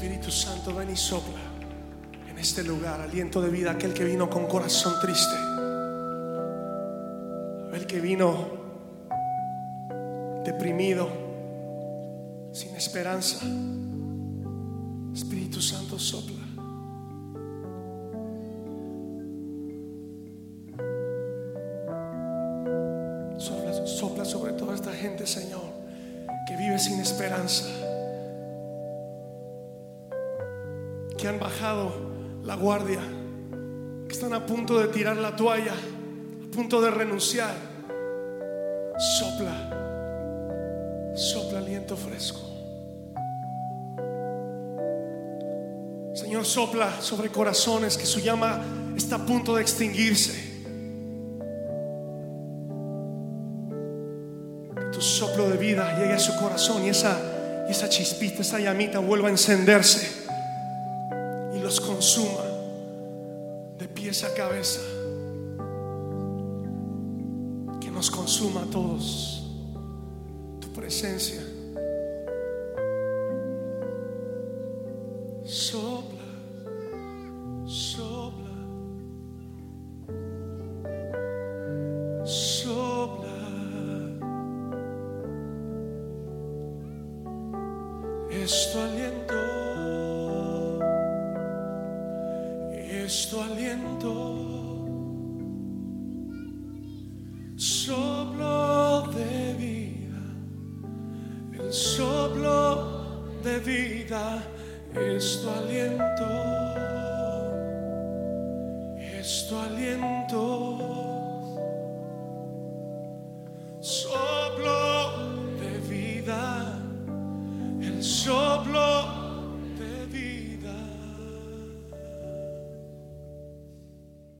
Espíritu Santo, ven y sopla en este lugar, aliento de vida, aquel que vino con corazón triste, el que vino deprimido, sin esperanza. Espíritu Santo, sopla. Sopla, sopla sobre toda esta gente, Señor, que vive sin esperanza. Que han bajado la guardia, que están a punto de tirar la toalla, a punto de renunciar. Sopla, sopla aliento fresco. Señor, sopla sobre corazones que su llama está a punto de extinguirse. Que tu soplo de vida llegue a su corazón y esa, y esa chispita, esa llamita vuelva a encenderse los consuma de pies a cabeza. Que nos consuma a todos tu presencia. Sopla, sopla, sopla. Es tu aliento, es aliento. Soplo de vida, el soplo de vida es tu aliento, es tu aliento. Soplo de vida, el soplo.